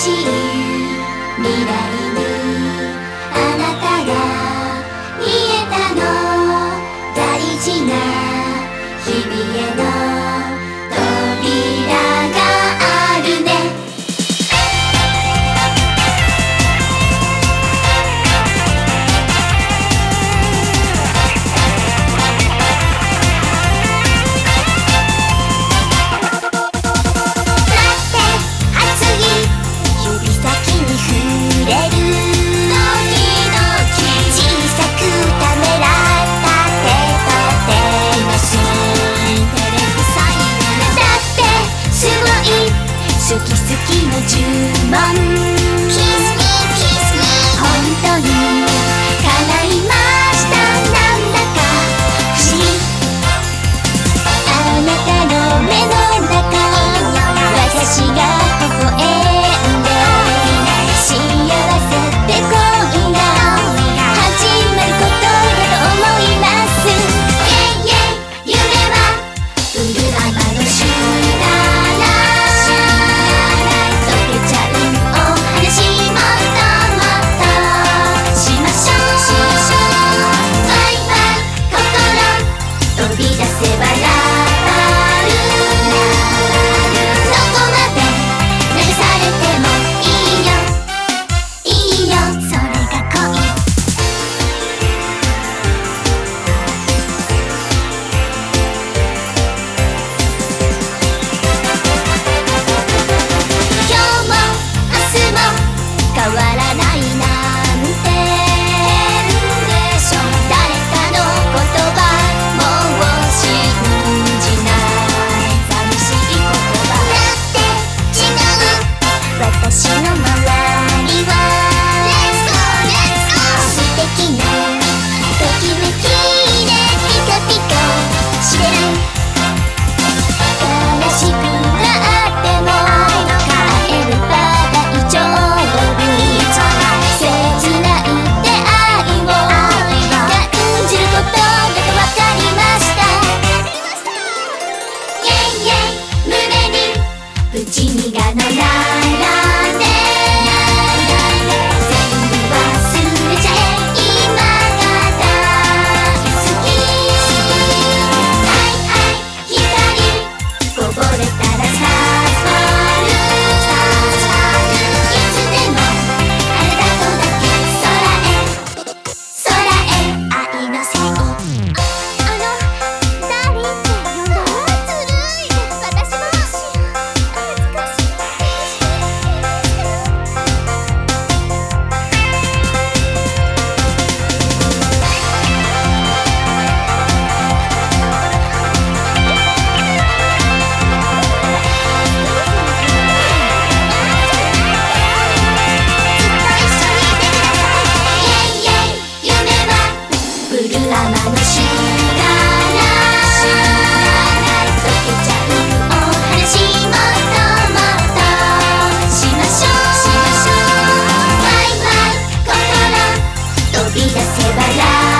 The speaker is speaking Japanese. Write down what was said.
しい未来にあなたが見えたの。大事な日々への好き好きの10万 la la la Hacia bailar